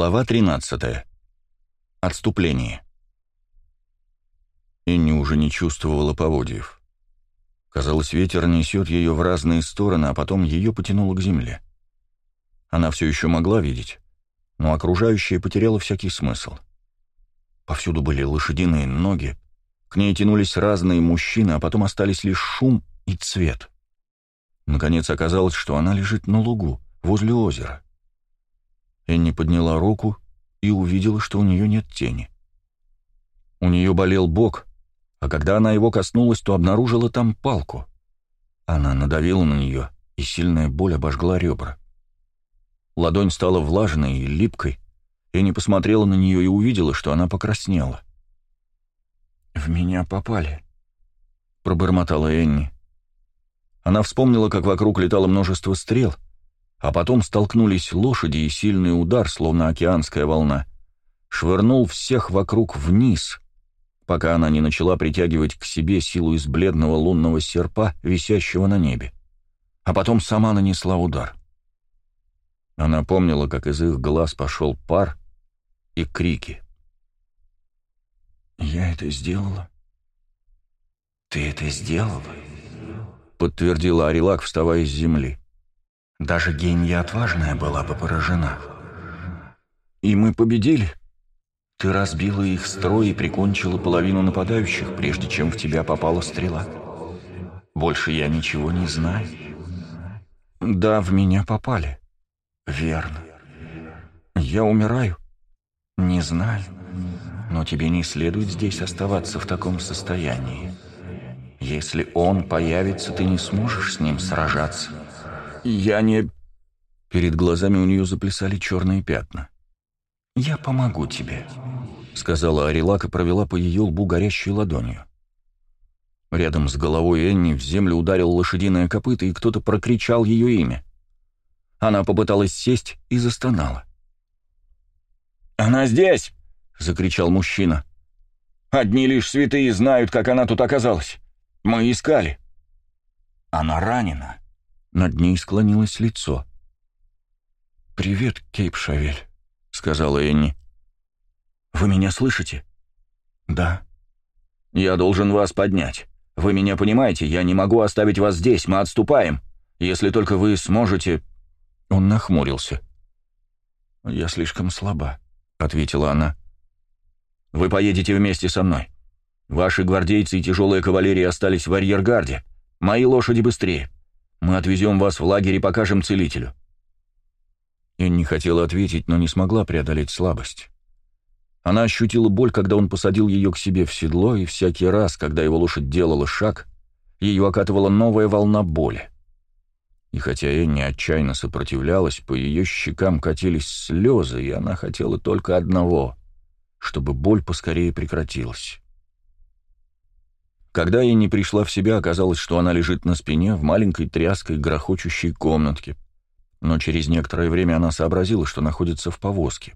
Глава 13. Отступление. Энни уже не чувствовала поводьев. Казалось, ветер несет ее в разные стороны, а потом ее потянуло к земле. Она все еще могла видеть, но окружающее потеряло всякий смысл. Повсюду были лошадиные ноги, к ней тянулись разные мужчины, а потом остались лишь шум и цвет. Наконец оказалось, что она лежит на лугу, возле озера. Энни подняла руку и увидела, что у нее нет тени. У нее болел бок, а когда она его коснулась, то обнаружила там палку. Она надавила на нее, и сильная боль обожгла ребра. Ладонь стала влажной и липкой. Энни посмотрела на нее и увидела, что она покраснела. «В меня попали», — пробормотала Энни. Она вспомнила, как вокруг летало множество стрел — а потом столкнулись лошади, и сильный удар, словно океанская волна, швырнул всех вокруг вниз, пока она не начала притягивать к себе силу из бледного лунного серпа, висящего на небе. А потом сама нанесла удар. Она помнила, как из их глаз пошел пар и крики. «Я это сделала?» «Ты это сделала?» — подтвердила Арилак, вставая с земли. Даже гения отважная была бы поражена. И мы победили. Ты разбила их строй и прикончила половину нападающих, прежде чем в тебя попала стрела. Больше я ничего не знаю. Да, в меня попали. Верно. Я умираю. Не знаю. Но тебе не следует здесь оставаться в таком состоянии. Если он появится, ты не сможешь с ним сражаться. «Я не...» Перед глазами у нее заплясали черные пятна. «Я помогу тебе», — сказала Арилак и провела по ее лбу горящей ладонью. Рядом с головой Энни в землю ударил лошадиное копыто, и кто-то прокричал ее имя. Она попыталась сесть и застонала. «Она здесь!» — закричал мужчина. «Одни лишь святые знают, как она тут оказалась. Мы искали». «Она ранена», над ней склонилось лицо. «Привет, Кейп Шавель», — сказала Энни. «Вы меня слышите?» «Да». «Я должен вас поднять. Вы меня понимаете? Я не могу оставить вас здесь, мы отступаем. Если только вы сможете...» Он нахмурился. «Я слишком слаба», — ответила она. «Вы поедете вместе со мной. Ваши гвардейцы и тяжелая кавалерия остались в арьергарде. Мои лошади быстрее. Мы отвезем вас в лагерь и покажем целителю». Энни хотела ответить, но не смогла преодолеть слабость. Она ощутила боль, когда он посадил ее к себе в седло, и всякий раз, когда его лошадь делала шаг, ее окатывала новая волна боли. И хотя Энни отчаянно сопротивлялась, по ее щекам катились слезы, и она хотела только одного — чтобы боль поскорее прекратилась. Когда я не пришла в себя, оказалось, что она лежит на спине в маленькой тряской грохочущей комнатке. Но через некоторое время она сообразила, что находится в повозке.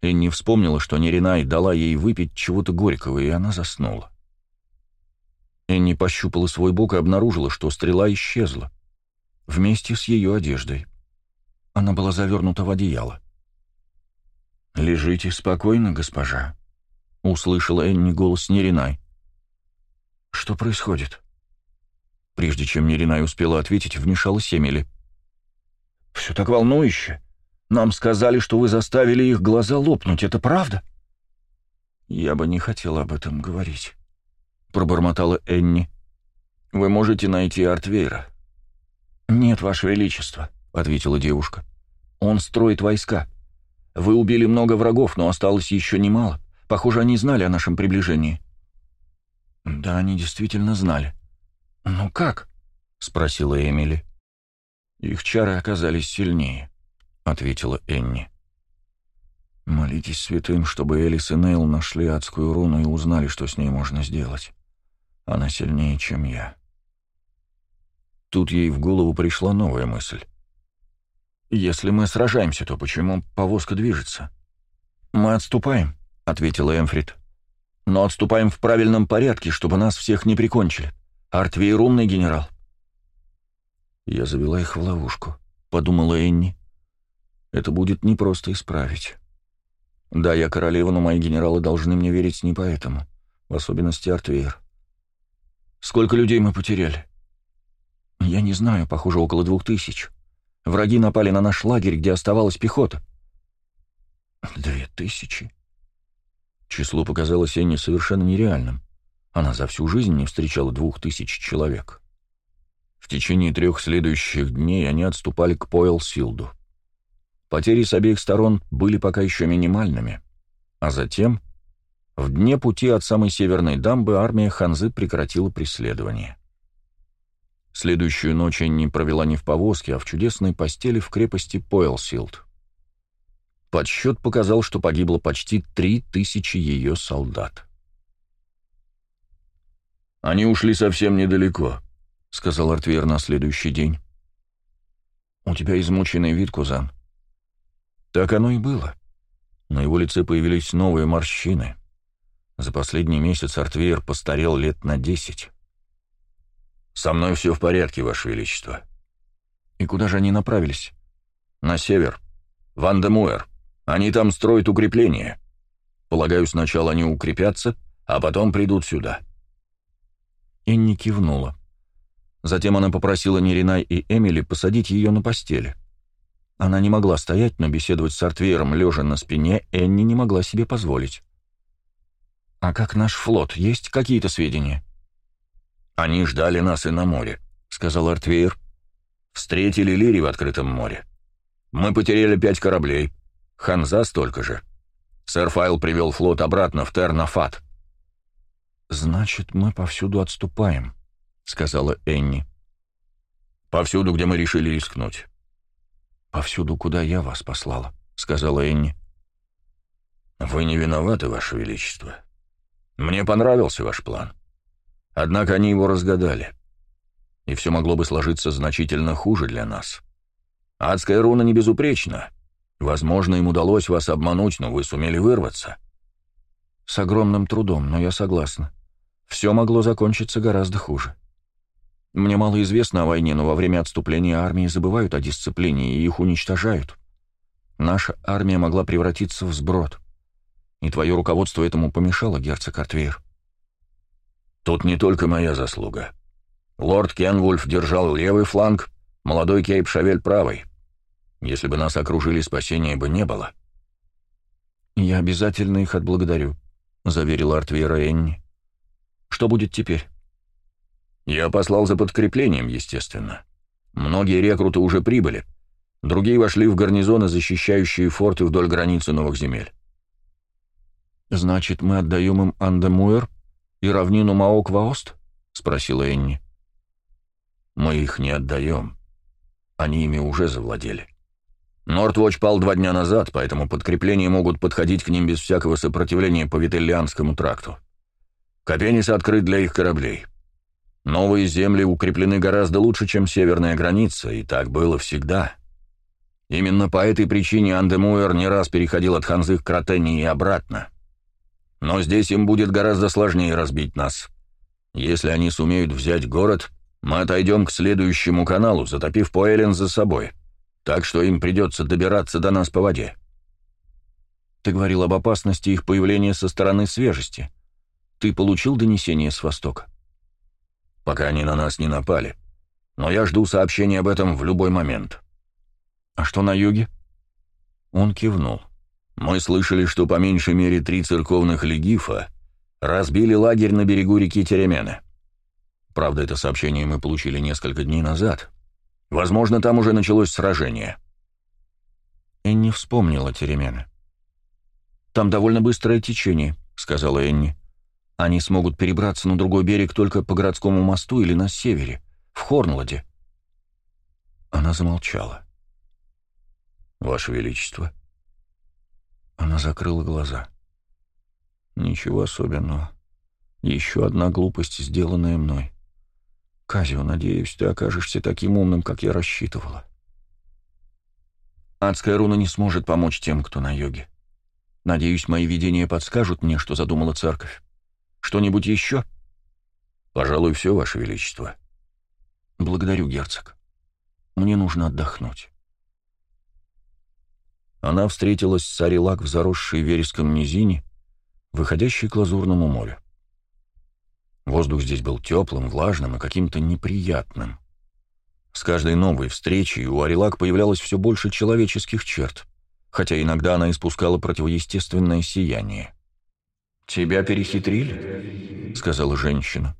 Энни вспомнила, что Неринай дала ей выпить чего-то горького, и она заснула. Энни пощупала свой бок и обнаружила, что стрела исчезла. Вместе с ее одеждой. Она была завернута в одеяло. «Лежите спокойно, госпожа», — услышала Энни голос Неринай. Что происходит?» Прежде чем Неринай успела ответить, вмешалась Эмили. «Все так волнующе. Нам сказали, что вы заставили их глаза лопнуть. Это правда?» «Я бы не хотела об этом говорить», — пробормотала Энни. «Вы можете найти Артвейра». «Нет, Ваше Величество», — ответила девушка. «Он строит войска. Вы убили много врагов, но осталось еще немало. Похоже, они знали о нашем приближении». Да, они действительно знали. «Ну как?» — спросила Эмили. «Их чары оказались сильнее», — ответила Энни. «Молитесь святым, чтобы Элис и Нейл нашли адскую руну и узнали, что с ней можно сделать. Она сильнее, чем я». Тут ей в голову пришла новая мысль. «Если мы сражаемся, то почему повозка движется?» «Мы отступаем», — ответила Эмфрид но отступаем в правильном порядке, чтобы нас всех не прикончили. Артвей рунный генерал». «Я завела их в ловушку», — подумала Энни. это будет непросто исправить. Да, я королева, но мои генералы должны мне верить не поэтому, в особенности Артвейр. Сколько людей мы потеряли? Я не знаю, похоже, около двух тысяч. Враги напали на наш лагерь, где оставалась пехота. Две тысячи? Число показалось Энне совершенно нереальным. Она за всю жизнь не встречала двух тысяч человек. В течение трех следующих дней они отступали к Пойл-Силду. Потери с обеих сторон были пока еще минимальными, а затем, в дне пути от самой северной дамбы, армия Ханзы прекратила преследование. Следующую ночь Энни провела не в повозке, а в чудесной постели в крепости Пойлсилд. Подсчет показал, что погибло почти три тысячи ее солдат. «Они ушли совсем недалеко», — сказал Артвер на следующий день. «У тебя измученный вид, кузан». Так оно и было. На его лице появились новые морщины. За последний месяц Артвейер постарел лет на десять. «Со мной все в порядке, Ваше Величество». «И куда же они направились?» «На север. Вандемуэр. Они там строят укрепления. Полагаю, сначала они укрепятся, а потом придут сюда». Энни кивнула. Затем она попросила Неринай и Эмили посадить ее на постели. Она не могла стоять, но беседовать с Артвейером, лежа на спине, Энни не могла себе позволить. «А как наш флот? Есть какие-то сведения?» «Они ждали нас и на море», — сказал Артвейер. «Встретили Лири в открытом море. Мы потеряли пять кораблей. Ханза столько же. Сэр Файл привел флот обратно в Тернафат». «Значит, мы повсюду отступаем», — сказала Энни. «Повсюду, где мы решили рискнуть». «Повсюду, куда я вас послала», — сказала Энни. «Вы не виноваты, Ваше Величество. Мне понравился ваш план. Однако они его разгадали. И все могло бы сложиться значительно хуже для нас. Адская руна не безупречна. Возможно, им удалось вас обмануть, но вы сумели вырваться. С огромным трудом, но я согласна. Все могло закончиться гораздо хуже. Мне мало известно о войне, но во время отступления армии забывают о дисциплине и их уничтожают. Наша армия могла превратиться в сброд. И твое руководство этому помешало, герцог Артвейр. Тут не только моя заслуга. Лорд Кенвульф держал левый фланг, молодой Кейп Шавель правый. Если бы нас окружили, спасения бы не было. «Я обязательно их отблагодарю», — заверила Артвейра Энни. «Что будет теперь?» «Я послал за подкреплением, естественно. Многие рекруты уже прибыли. Другие вошли в гарнизоны, защищающие форты вдоль границы новых земель». «Значит, мы отдаем им Андемуэр и равнину Маок-Ваост?» — спросила Энни. «Мы их не отдаем. Они ими уже завладели. Нортвотч пал два дня назад, поэтому подкрепления могут подходить к ним без всякого сопротивления по Вителлианскому тракту. Копенис открыт для их кораблей. Новые земли укреплены гораздо лучше, чем северная граница, и так было всегда. Именно по этой причине Андемуэр не раз переходил от Ханзы к Кротении и обратно. Но здесь им будет гораздо сложнее разбить нас. Если они сумеют взять город, мы отойдем к следующему каналу, затопив Поэлен за собой. Так что им придется добираться до нас по воде. Ты говорил об опасности их появления со стороны свежести. Ты получил донесение с Востока? Пока они на нас не напали. Но я жду сообщения об этом в любой момент. А что на юге? Он кивнул. Мы слышали, что по меньшей мере три церковных легифа разбили лагерь на берегу реки Теремена. Правда, это сообщение мы получили несколько дней назад. Возможно, там уже началось сражение. Энни вспомнила Теремена. «Там довольно быстрое течение», — сказала Энни. «Они смогут перебраться на другой берег только по городскому мосту или на севере, в Хорнладе». Она замолчала. «Ваше Величество», она закрыла глаза. Ничего особенного. Еще одна глупость, сделанная мной. Казио, надеюсь, ты окажешься таким умным, как я рассчитывала. Адская руна не сможет помочь тем, кто на йоге. Надеюсь, мои видения подскажут мне, что задумала церковь. Что-нибудь еще? Пожалуй, все, Ваше Величество. Благодарю, герцог. Мне нужно отдохнуть. она встретилась с Арилак в заросшей вереском низине, выходящей к Лазурному морю. Воздух здесь был теплым, влажным и каким-то неприятным. С каждой новой встречей у Арилак появлялось все больше человеческих черт, хотя иногда она испускала противоестественное сияние. «Тебя перехитрили?» — сказала женщина.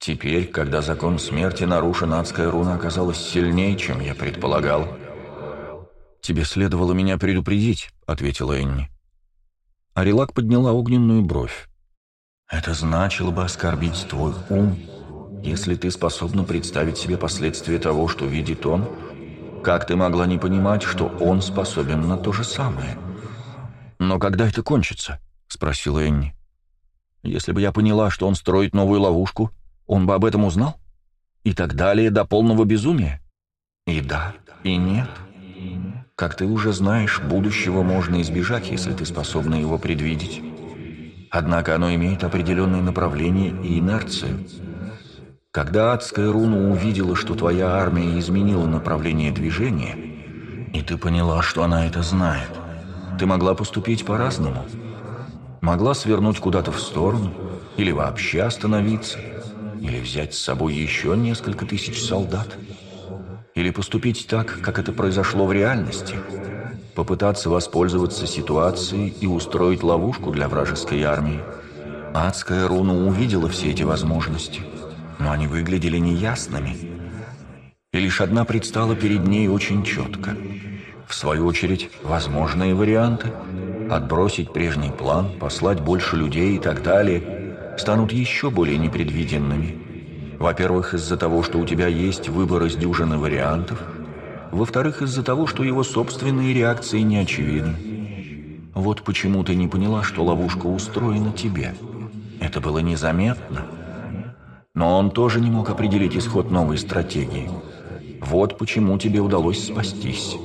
«Теперь, когда закон смерти нарушен, адская руна оказалась сильнее, чем я предполагал». «Тебе следовало меня предупредить», — ответила Энни. Арилак подняла огненную бровь. «Это значило бы оскорбить твой ум, если ты способна представить себе последствия того, что видит он. Как ты могла не понимать, что он способен на то же самое?» «Но когда это кончится?» — спросила Энни. «Если бы я поняла, что он строит новую ловушку, он бы об этом узнал? И так далее до полного безумия? И да, и нет. Как ты уже знаешь, будущего можно избежать, если ты способна его предвидеть. Однако оно имеет определенное направление и инерцию. Когда адская руна увидела, что твоя армия изменила направление движения, и ты поняла, что она это знает, ты могла поступить по-разному — Могла свернуть куда-то в сторону, или вообще остановиться, или взять с собой еще несколько тысяч солдат, или поступить так, как это произошло в реальности, попытаться воспользоваться ситуацией и устроить ловушку для вражеской армии. Адская руна увидела все эти возможности, но они выглядели неясными, и лишь одна предстала перед ней очень четко. В свою очередь, возможные варианты — отбросить прежний план, послать больше людей и так далее, станут еще более непредвиденными. Во-первых, из-за того, что у тебя есть выбор из дюжины вариантов. Во-вторых, из-за того, что его собственные реакции не очевидны. Вот почему ты не поняла, что ловушка устроена тебе. Это было незаметно. Но он тоже не мог определить исход новой стратегии. Вот почему тебе удалось спастись.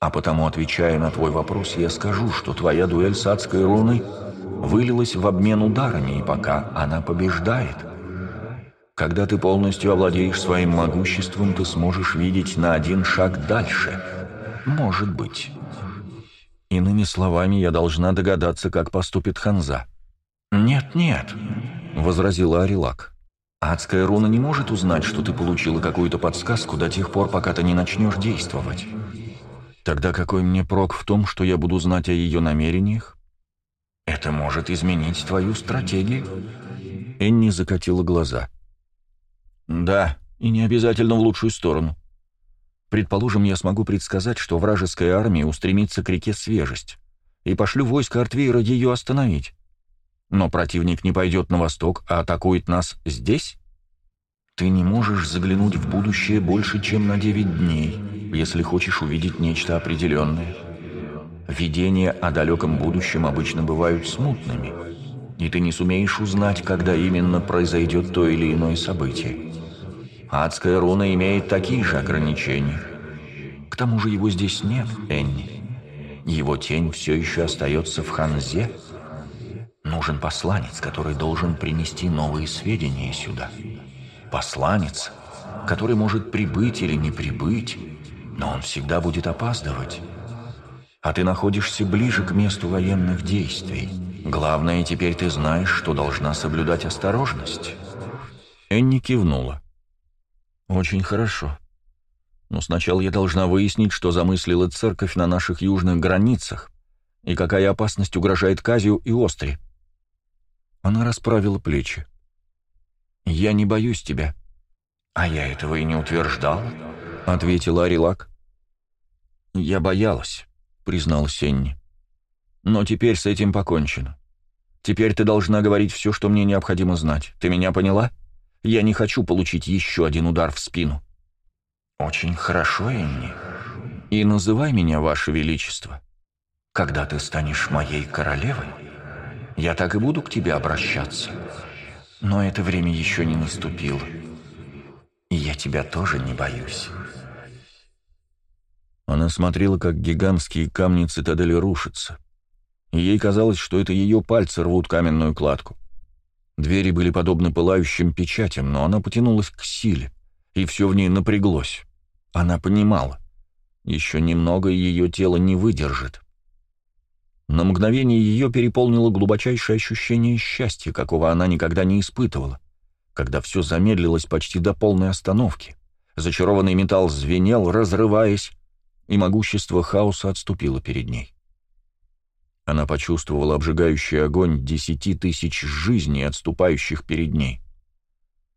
А потому, отвечая на твой вопрос, я скажу, что твоя дуэль с адской руной вылилась в обмен ударами, и пока она побеждает. Когда ты полностью овладеешь своим могуществом, ты сможешь видеть на один шаг дальше. Может быть. Иными словами, я должна догадаться, как поступит Ханза. «Нет-нет», — возразила Арилак. «Адская руна не может узнать, что ты получила какую-то подсказку до тех пор, пока ты не начнешь действовать». Тогда какой мне прок в том, что я буду знать о ее намерениях? Это может изменить твою стратегию. Энни закатила глаза. Да, и не обязательно в лучшую сторону. Предположим, я смогу предсказать, что вражеская армия устремится к реке Свежесть, и пошлю войско Артвейра ее остановить. Но противник не пойдет на восток, а атакует нас здесь? Ты не можешь заглянуть в будущее больше, чем на девять дней если хочешь увидеть нечто определенное. Видения о далеком будущем обычно бывают смутными, и ты не сумеешь узнать, когда именно произойдет то или иное событие. Адская руна имеет такие же ограничения. К тому же его здесь нет, Энни. Его тень все еще остается в Ханзе. Нужен посланец, который должен принести новые сведения сюда. Посланец, который может прибыть или не прибыть, но он всегда будет опаздывать. А ты находишься ближе к месту военных действий. Главное, теперь ты знаешь, что должна соблюдать осторожность». Энни кивнула. «Очень хорошо. Но сначала я должна выяснить, что замыслила церковь на наших южных границах и какая опасность угрожает Казию и Остре». Она расправила плечи. «Я не боюсь тебя». «А я этого и не утверждал», — ответила Арилак. «Я боялась», — признал Сенни. «Но теперь с этим покончено. Теперь ты должна говорить все, что мне необходимо знать. Ты меня поняла? Я не хочу получить еще один удар в спину». «Очень хорошо, Энни. И называй меня, Ваше Величество. Когда ты станешь моей королевой, я так и буду к тебе обращаться. Но это время еще не наступило. И я тебя тоже не боюсь». Она смотрела, как гигантские камни цитадели рушатся. Ей казалось, что это ее пальцы рвут каменную кладку. Двери были подобны пылающим печатям, но она потянулась к силе, и все в ней напряглось. Она понимала. Еще немного ее тело не выдержит. На мгновение ее переполнило глубочайшее ощущение счастья, какого она никогда не испытывала, когда все замедлилось почти до полной остановки. Зачарованный металл звенел, разрываясь, и могущество хаоса отступило перед ней. Она почувствовала обжигающий огонь десяти тысяч жизней, отступающих перед ней.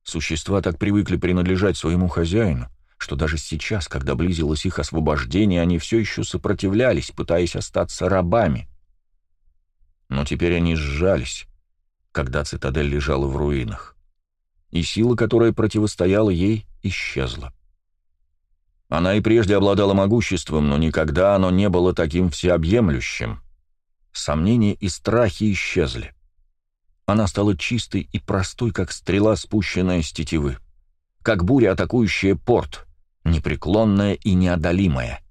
Существа так привыкли принадлежать своему хозяину, что даже сейчас, когда близилось их освобождение, они все еще сопротивлялись, пытаясь остаться рабами. Но теперь они сжались, когда цитадель лежала в руинах, и сила, которая противостояла ей, исчезла. Она и прежде обладала могуществом, но никогда оно не было таким всеобъемлющим. Сомнения и страхи исчезли. Она стала чистой и простой, как стрела, спущенная с тетивы. Как буря, атакующая порт, непреклонная и неодолимая.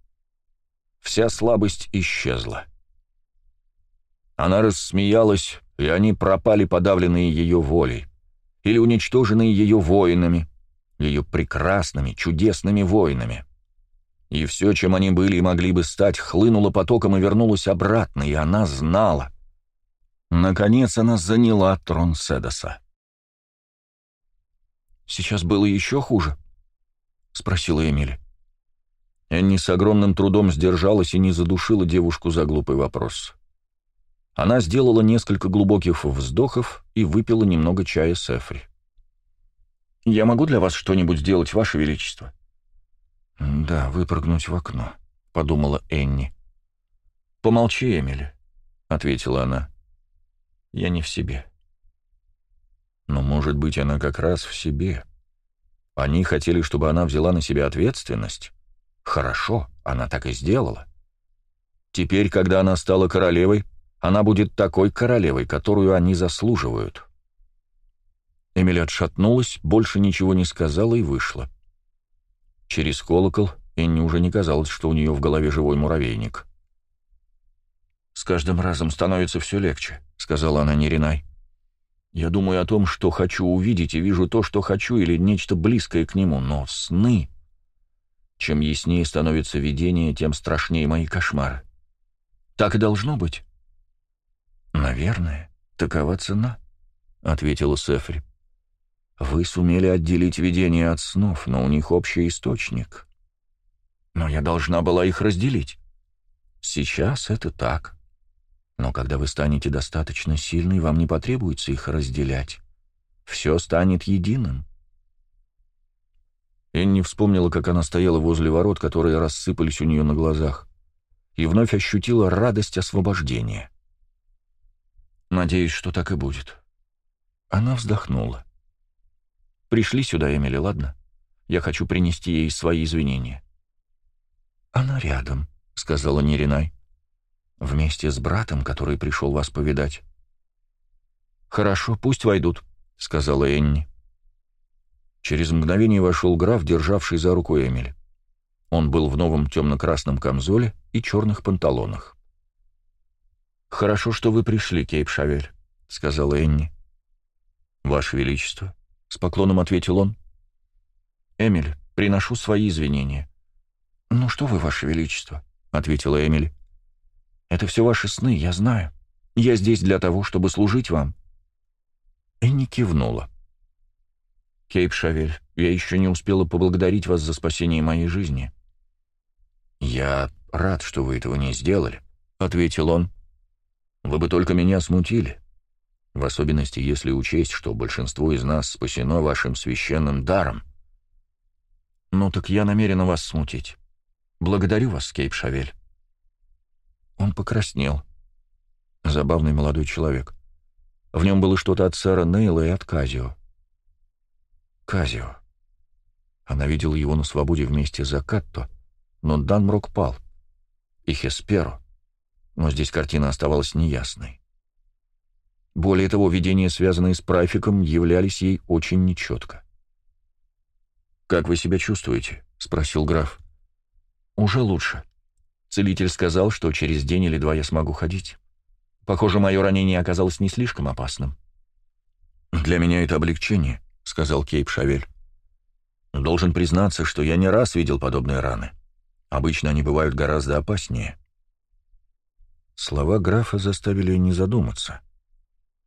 Вся слабость исчезла. Она рассмеялась, и они пропали, подавленные ее волей, или уничтоженные ее воинами, ее прекрасными, чудесными воинами. И все, чем они были и могли бы стать, хлынуло потоком и вернулось обратно, и она знала. Наконец она заняла трон Седоса. «Сейчас было еще хуже?» — спросила Эмили. Энни с огромным трудом сдержалась и не задушила девушку за глупый вопрос. Она сделала несколько глубоких вздохов и выпила немного чая с Эфри. «Я могу для вас что-нибудь сделать, Ваше Величество?» «Да, выпрыгнуть в окно», — подумала Энни. «Помолчи, Эмили», — ответила она. Я не в себе. Но, может быть, она как раз в себе. Они хотели, чтобы она взяла на себя ответственность. Хорошо, она так и сделала. Теперь, когда она стала королевой, она будет такой королевой, которую они заслуживают. Эмили отшатнулась, больше ничего не сказала и вышла. Через колокол Энни уже не казалось, что у нее в голове живой муравейник. «С каждым разом становится все легче», — сказала она Неринай. «Я думаю о том, что хочу увидеть, и вижу то, что хочу, или нечто близкое к нему, но сны...» Чем яснее становится видение, тем страшнее мои кошмары. Так и должно быть. «Наверное, такова цена», — ответила Сефри. «Вы сумели отделить видение от снов, но у них общий источник. Но я должна была их разделить. Сейчас это так. Но когда вы станете достаточно сильной, вам не потребуется их разделять. Все станет единым. Энни вспомнила, как она стояла возле ворот, которые рассыпались у нее на глазах, и вновь ощутила радость освобождения. «Надеюсь, что так и будет». Она вздохнула. «Пришли сюда, Эмили, ладно? Я хочу принести ей свои извинения». «Она рядом», — сказала Неринай. Вместе с братом, который пришел вас повидать. «Хорошо, пусть войдут», — сказала Энни. Через мгновение вошел граф, державший за руку Эмили. Он был в новом темно-красном камзоле и черных панталонах. «Хорошо, что вы пришли, Кейп Шавель», — сказала Энни. «Ваше Величество», — с поклоном ответил он. «Эмили, приношу свои извинения». «Ну что вы, Ваше Величество», — ответила Эмили. Это все ваши сны, я знаю. Я здесь для того, чтобы служить вам». Энни кивнула. «Кейп Шавель, я еще не успела поблагодарить вас за спасение моей жизни». «Я рад, что вы этого не сделали», — ответил он. «Вы бы только меня смутили. В особенности, если учесть, что большинство из нас спасено вашим священным даром». «Ну так я намерена вас смутить. Благодарю вас, Кейп Шавель». Он покраснел. Забавный молодой человек. В нем было что-то от сэра Нейла и от Казио. Казио. Она видела его на свободе вместе с Закатто, но Данмрок пал. И Хесперо. Но здесь картина оставалась неясной. Более того, видения, связанные с Прайфиком, являлись ей очень нечетко. «Как вы себя чувствуете?» — спросил граф. «Уже лучше», Целитель сказал, что через день или два я смогу ходить. Похоже, мое ранение оказалось не слишком опасным. «Для меня это облегчение», — сказал Кейп Шавель. «Должен признаться, что я не раз видел подобные раны. Обычно они бывают гораздо опаснее. Слова графа заставили не задуматься.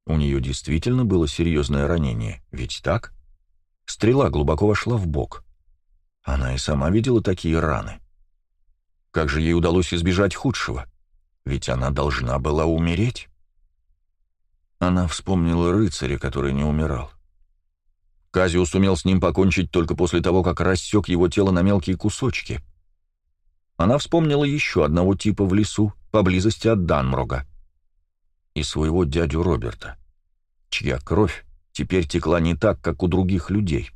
У нее действительно было серьезное ранение, ведь так? Стрела глубоко вошла в бок. Она и сама видела такие раны. Как же ей удалось избежать худшего? Ведь она должна была умереть. Она вспомнила рыцаря, который не умирал. Казиус сумел с ним покончить только после того, как рассек его тело на мелкие кусочки. Она вспомнила еще одного типа в лесу, поблизости от Данмрога. И своего дядю Роберта, чья кровь теперь текла не так, как у других людей.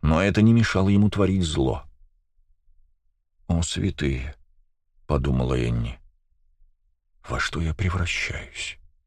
Но это не мешало ему творить зло. «О, святые!» — подумала Энни. «Во что я превращаюсь?»